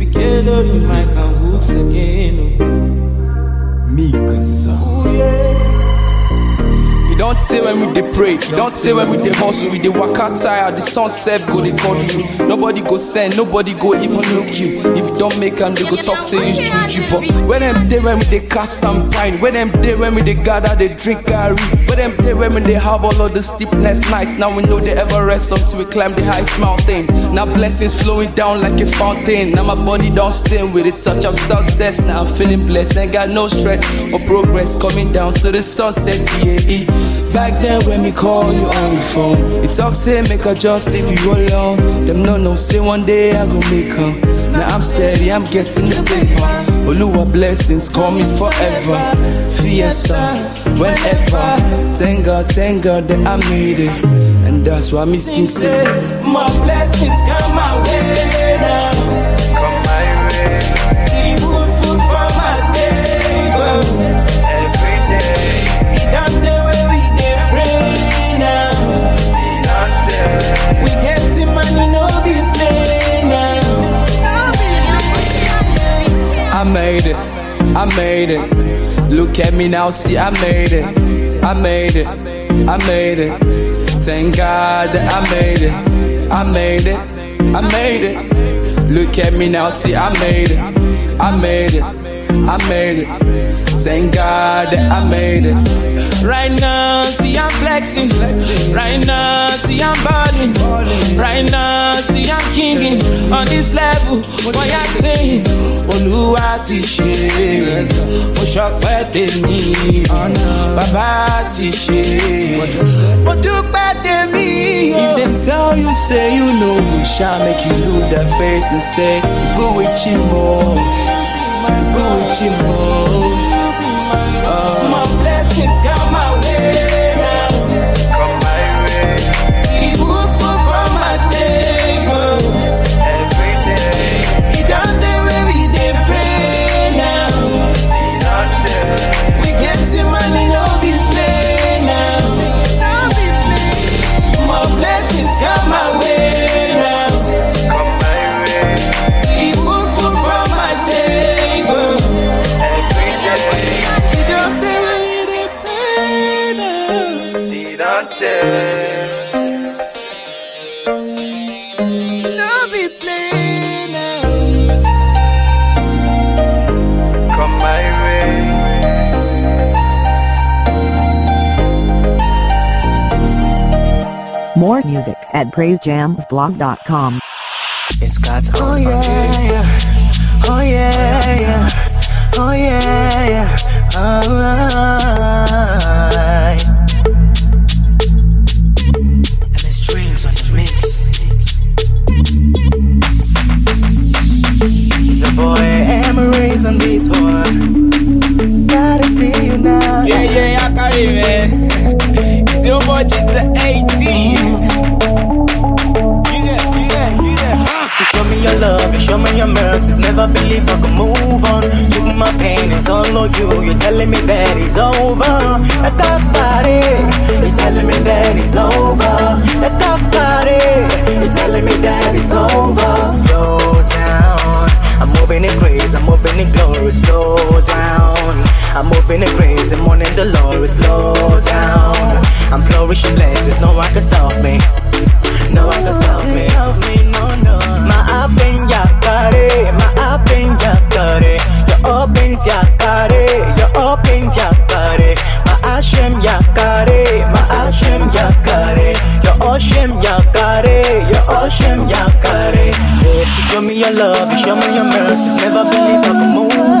Baby, Kelly, my can books again. Oh. Mikasa. Oh, yeah. Don't say when we dey pray, don't say when we dey hustle, we dey out tired. The sun set go dey call you. Nobody go send, nobody go even look you. If you don't make them, they go talk say you juju. But when them day when we dey cast and pine, when them day when we dey gather, they drink Gary. When them day when we dey have all of the sleepless nights, now we know they ever rest up until we climb the highest mountains. Now blessings flowing down like a fountain. Now my body don't stain with a touch of success. Now I'm feeling blessed, ain't got no stress or progress coming down to the sunset. Yeah. Back then when me call you on the phone, you talk say make I just leave you alone. Them no no say one day I go make come. Now I'm steady, I'm getting the paper. Oluwa blessings call me forever. Fiesta, whenever. Thank God, thank God that I made it, and that's why me sing say. My blessings come my way I made it. Look at me now, see I made it, I made it, I made it. Thank God that I made it, I made it, I made it. Look at me now, see I made it, I made it, I made it. Thank God that I made it. Right now, see Flexing. Right now, see I'm balling. Right now, see I'm kinging on this level. What you saying? Olúwa ti ṣe, mo ṣọpẹ́ tèmi, bàbá ti ṣe, mo dúpẹ́ tèmi. If them tell you, say you know we shall make you lose that face and say, you go with Chimo, music at praisejamsblog.com. It's God's Oh own yeah, yeah. Oh yeah, yeah. Oh yeah, yeah. Alright. MS love, you show me your mercies. Never believe I could move on. Took my pain, it's all on you. You're telling me that it's over. Talk about it. You're telling me that it's over. Talk about it. You're telling me that it's over. Slow down. I'm moving in grace, I'm moving in glory. Slow down. I'm moving in grace, I'm on in the Lord. Slow down. I'm flourishing blessings, no one can stop me. No one can stop me. Show me your love, show me your mercies. Never believe I can move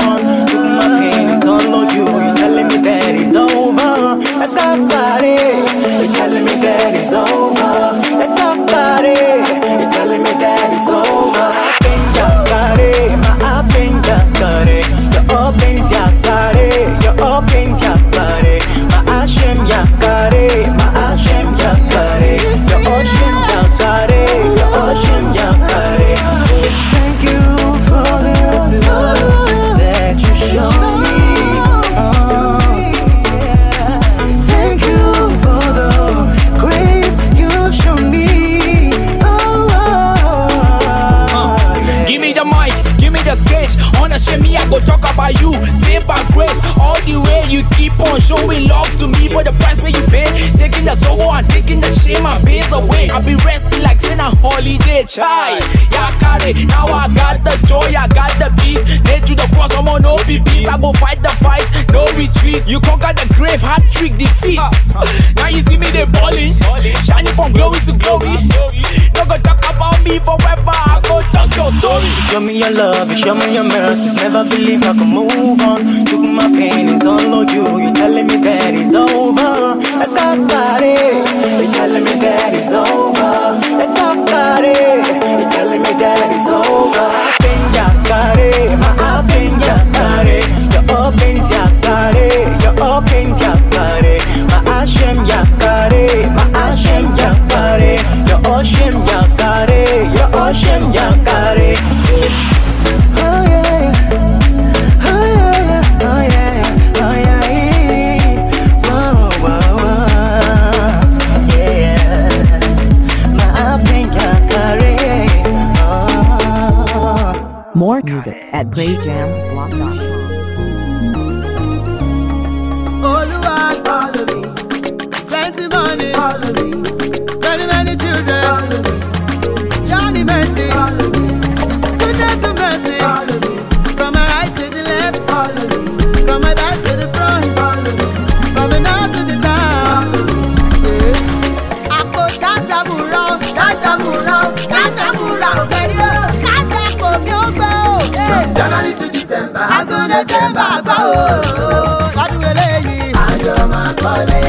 Yeah. Now I got the joy, I got the peace. Nailed to the cross, I'm on peace. I go fight the fight, no retreat. You conquer the grave, hat trick defeat. now you see me they balling, shining from glory to glory. No go talk about me forever. I go talk your story. Show me your love, and show me your mercies. Never believe I can move on. Took my pain, it's all on you. You're telling me that it's over. I got body. You're telling me that it's over. I got body. You're that it's over. praisejamsblog.com. Oluwa follow me. Plenty money follow me. Many many children follow me. Johnny mercy follow me. Agúnlé jẹ́ bàbá o. Lọ́dún eléyìí. Àjọ máa kọ́lé.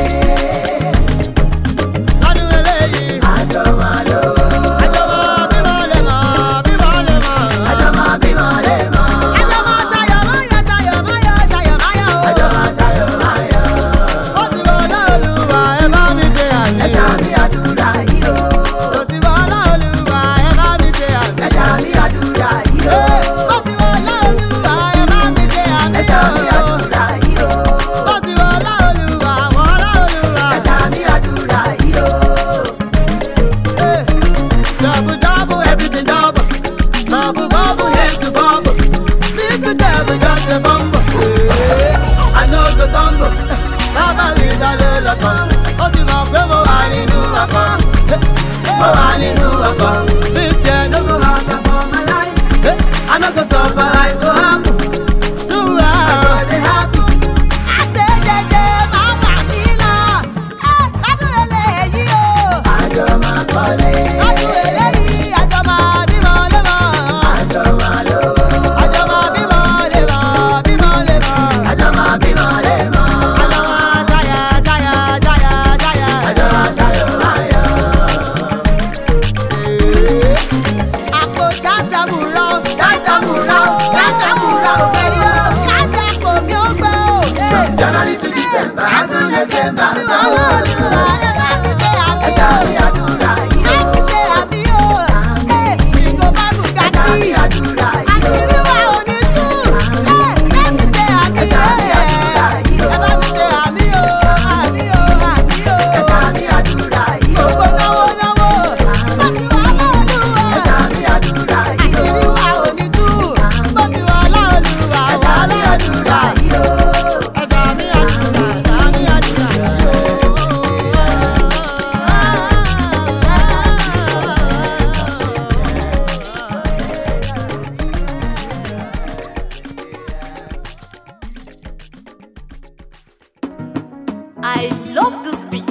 I love this beat.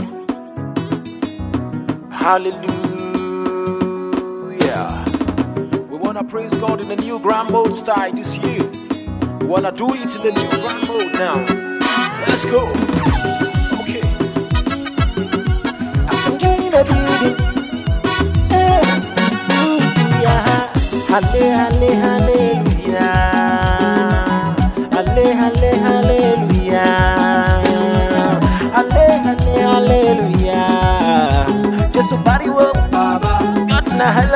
Hallelujah. We want to praise God in the new grand mode style this year. We want to do it in the new grand mode now. Let's go. Okay. Hallelujah. Halle, halle, hallelujah. Halle, halle, hallelujah. so body up. Baba. God na hell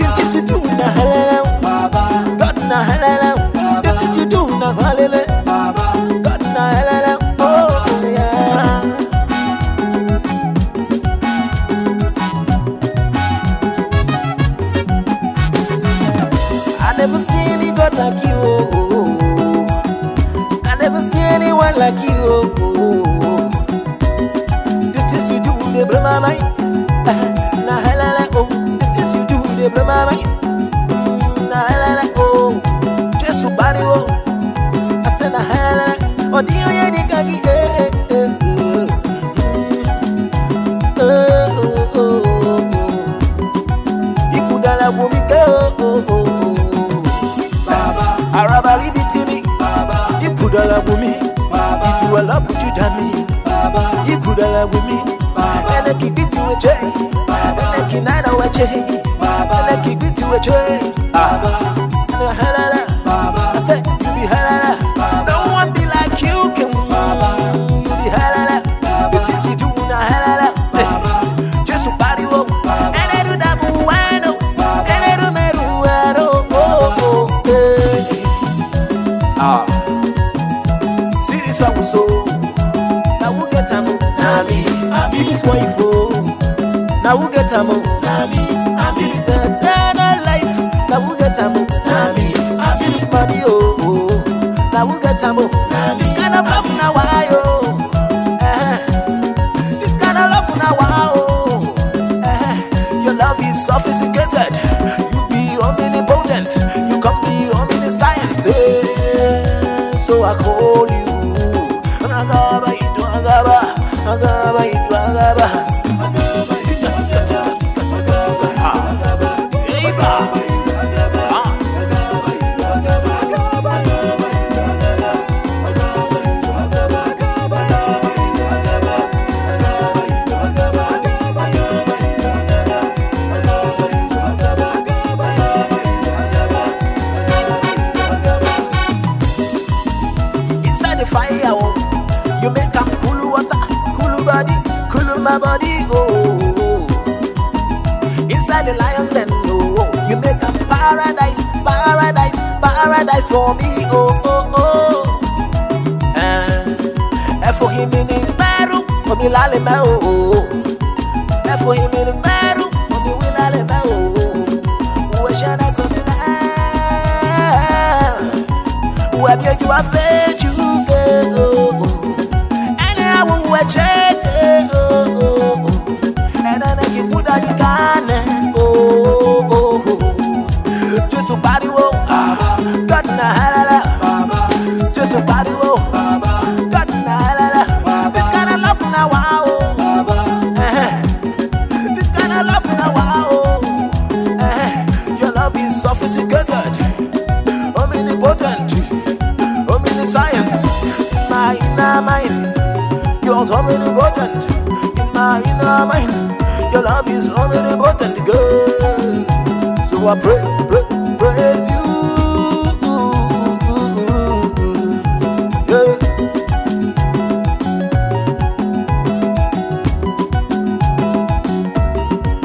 The things you do na halala. Baba. God na hell The things you do na halala. Baba. God na oh, like you. Oh, oh, oh. I never see anyone like you. Oh. The you do, the blow my mind. Baba, you could allow me. Baba, and I keep it to a chain. Baba, and Baba, can I Baba, a chain. Make it to a trade. mine. Your love is so many both and good. So I pray, pray, praise you.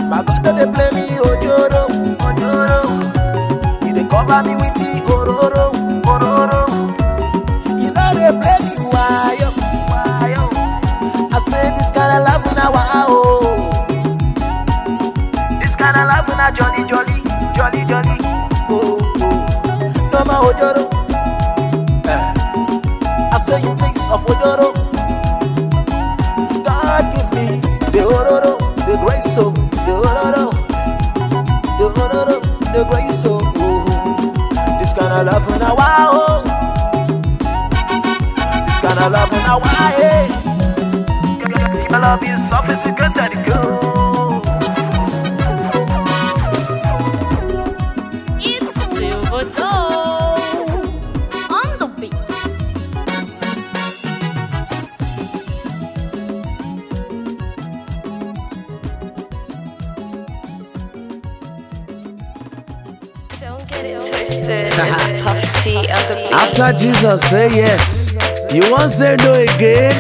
My God, they play me oh, ojoro. Ojoro. He they cover me with the ororo. of Odoro. God give me the ororo, the grace of the ororo, the ororo, the grace of this kind of love in a while. This kind of love in a while. I love you sophisticated. After Jesus say yes, you won't say no again.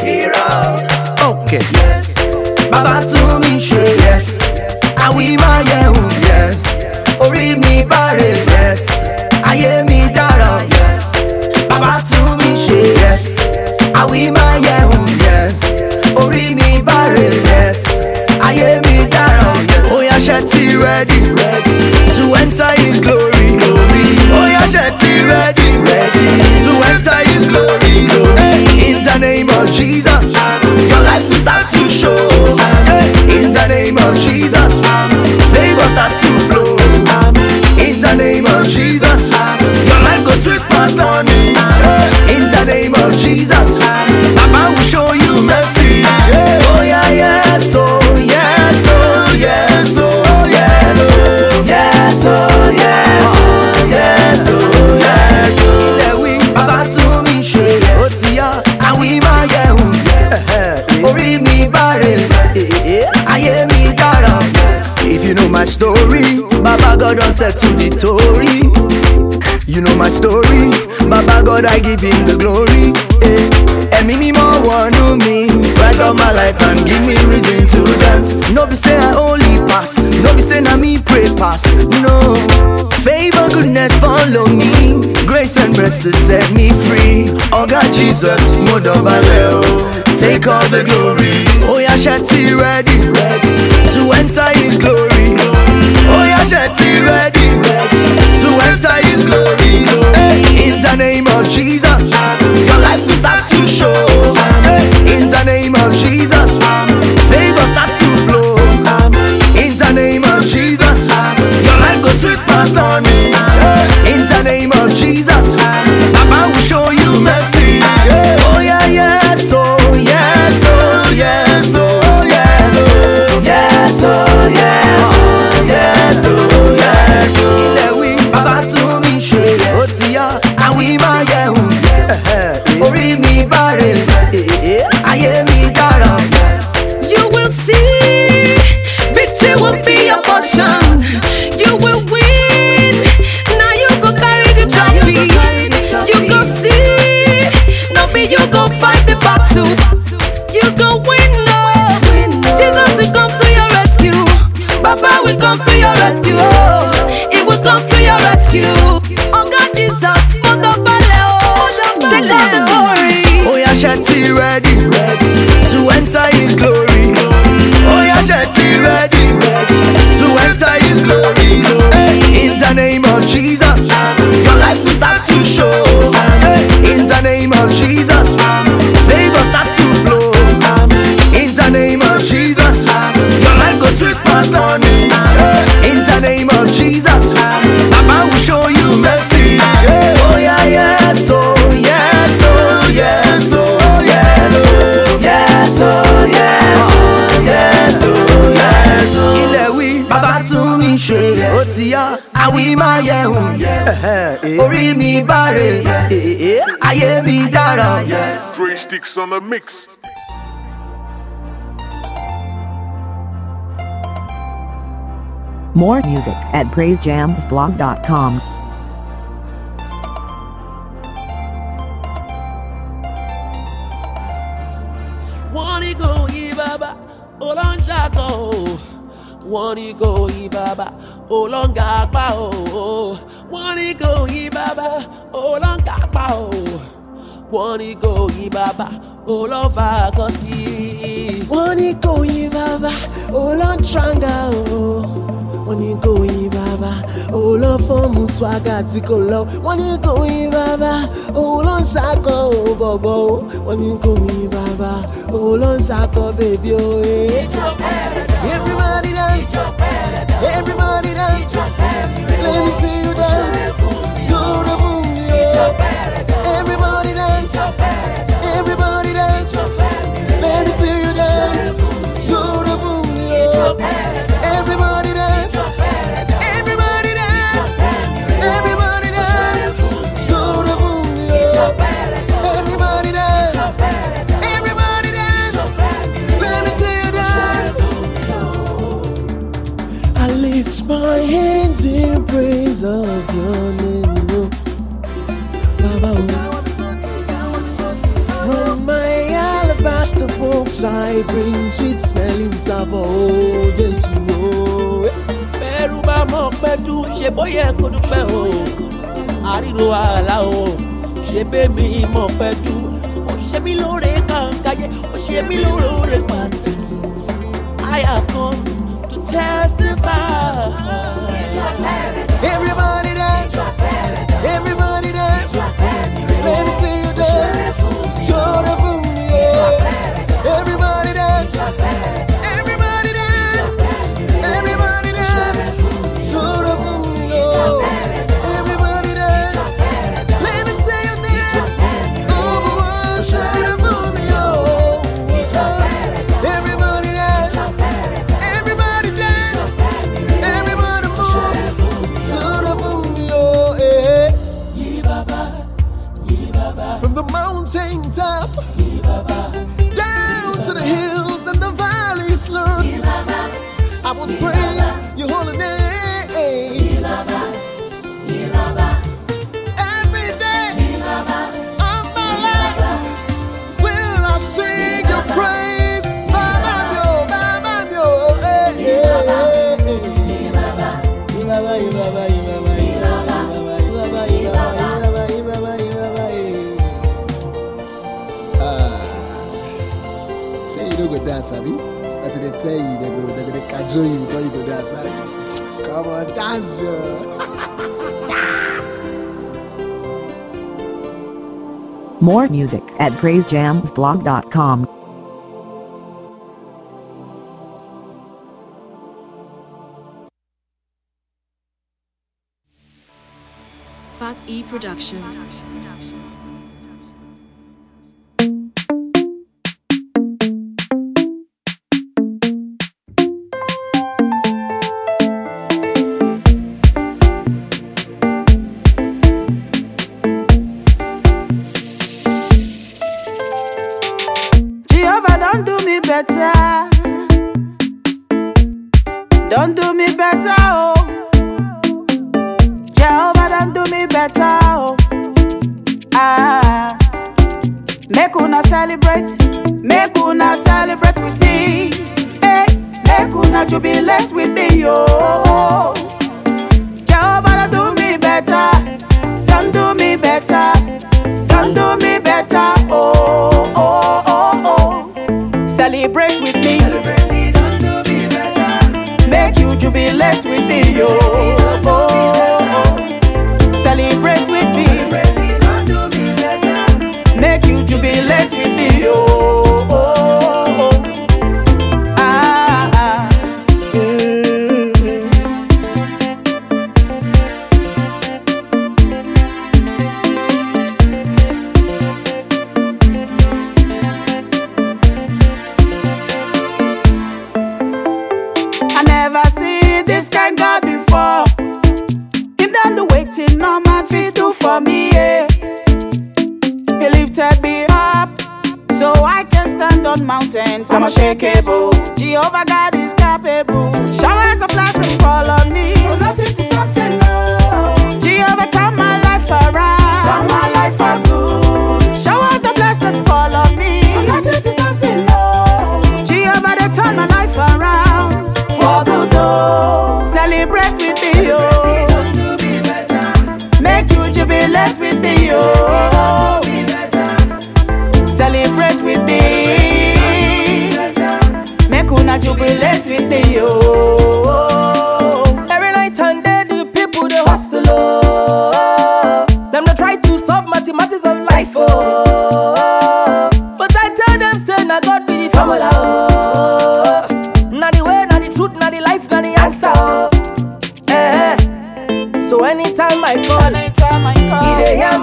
Hero. Okay. Yes. Baba to me say yes. Awi ma yehu yes. Orí mi bare yes. Ayé mi dára yes. Baba to me say yes. Awi ma yehu yes. Orí mi bare yes ayé mi dára. Ó yá ṣe ti rẹ́dì to enter his glory. Ó yá ṣe ti ready to enter his glory. In the name of Jesus your life will start to show. In the name of Jesus favour start to flow. In the name of Jesus your life go sweet pass on. My story. Baba God, I give him the glory. Eh. Ẹ̀mí mímọ́ wọnú mi. Write up my life and give me reason to dance. No be say I only pass. No be say na me pray pass. No. Favor, goodness follow me. Grace and mercy set me free. Oga Jesus, mo dọ̀bálẹ̀. Take all the glory. Oya ṣe ti ready. To enter his glory. Oya ṣe ti ready. Jesus. Rescue. Oh, he will come to your rescue. Oh God, Jesus, mother Take all the glory. Oya ṣe ti ready to enter his glory. Oya ṣe ti ready to enter his glory. In the name of Jesus, your life will start to show. Orí mi báre, ayé mi dára. Three sticks on the mix. More music at praisejamsblog.com. wọ́n ní kò yí bàbá olóńṣàkọ́ o wọ́n ní kò yí bàbá olóńgà apá o. Wọ́n ní kò yí bàbá olóńgà apá o. Wọ́n ní kò yí bàbá olóńfà kọ́ sí i. wọ́n ní kò yí bàbá olóńtranga o. Wọ́n ní kò yí bàbá olóńfọ́ọ̀mù swaga tí kò lọ. Wọ́n ní kò yí bàbá olóńṣàkọ́ o. Bọ̀bọ̀ o wọ́n ní kò yí bàbá olóńṣàkọ́ bèbí o. Everybody dance, praise of your name. oh. Baba, oh. From my alabaster box, I bring sweet smelling savour. Oh, yes, oh. bẹ́ẹ̀rù bá mọ̀ pẹ́dú ṣe bóyá kó dúpẹ́ o àríro àlá o ṣe bẹ́ẹ̀mí mọ̀ pẹ́dú ó ṣe mí lóore kàǹkàyé ó ṣe mí lóore pàtó I have come testify. Everybody dance, everybody dance. Let me see you dance. Everybody dance, they go, they catch you before you go come on, dance. More music at praisejamsblog.com. Fat E Production. celebrate with me, oh. Make you jubilate with me, oh. Celebrate with me. Make you jubilate with me, oh.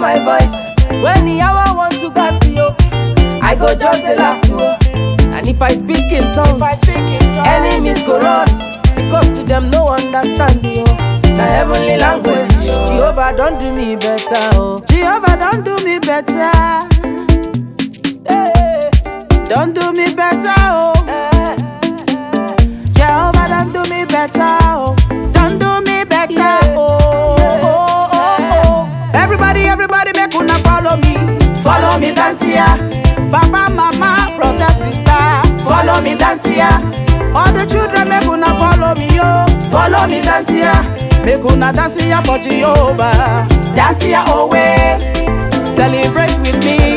my voice when iyawa want to gas you, i go just dey laugh yo and if i speak in tongues enemies go run because to them no understand you. na heavenly language jehovah don do me better o. Oh. jehovah don do me better. Hey. Don do me better, oh. Jehovah, don do me better. here. Papa, mama, brother, sister, follow me dance here. All the children, make una follow me, yo. Follow me dance here. Make una dance here for Jehovah. Dance here oh, away. Celebrate with me.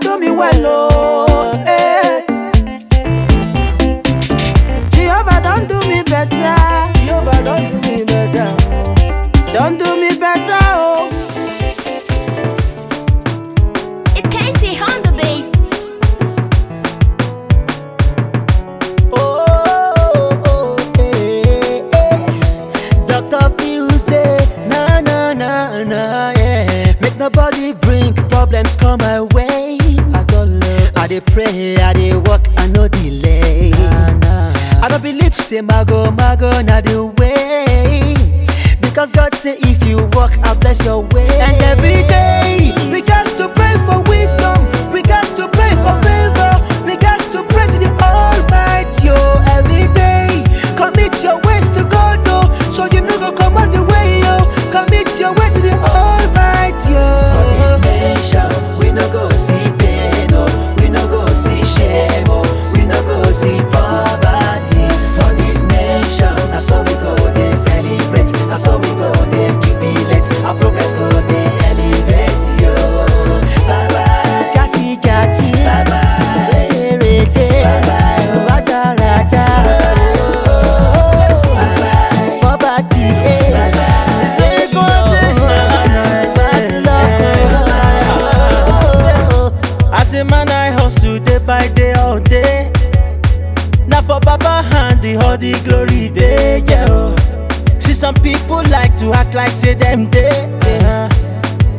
do me well, oh. Them day.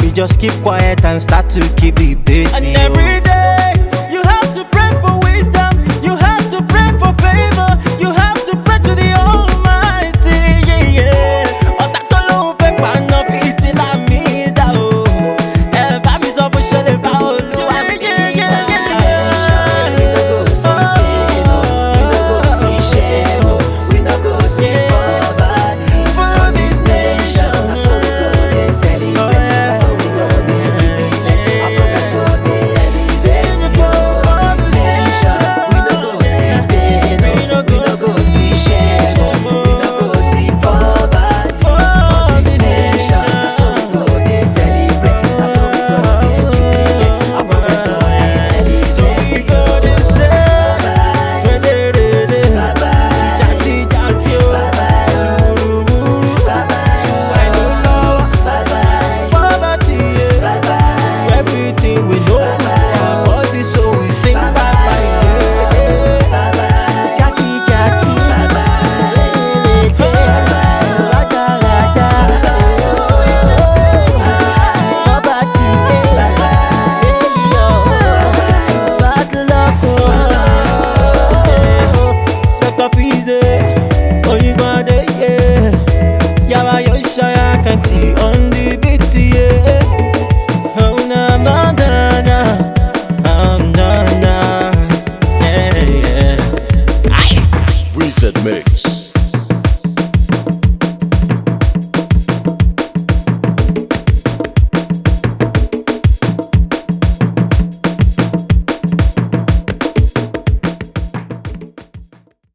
We just keep quiet and start to keep it basic. And every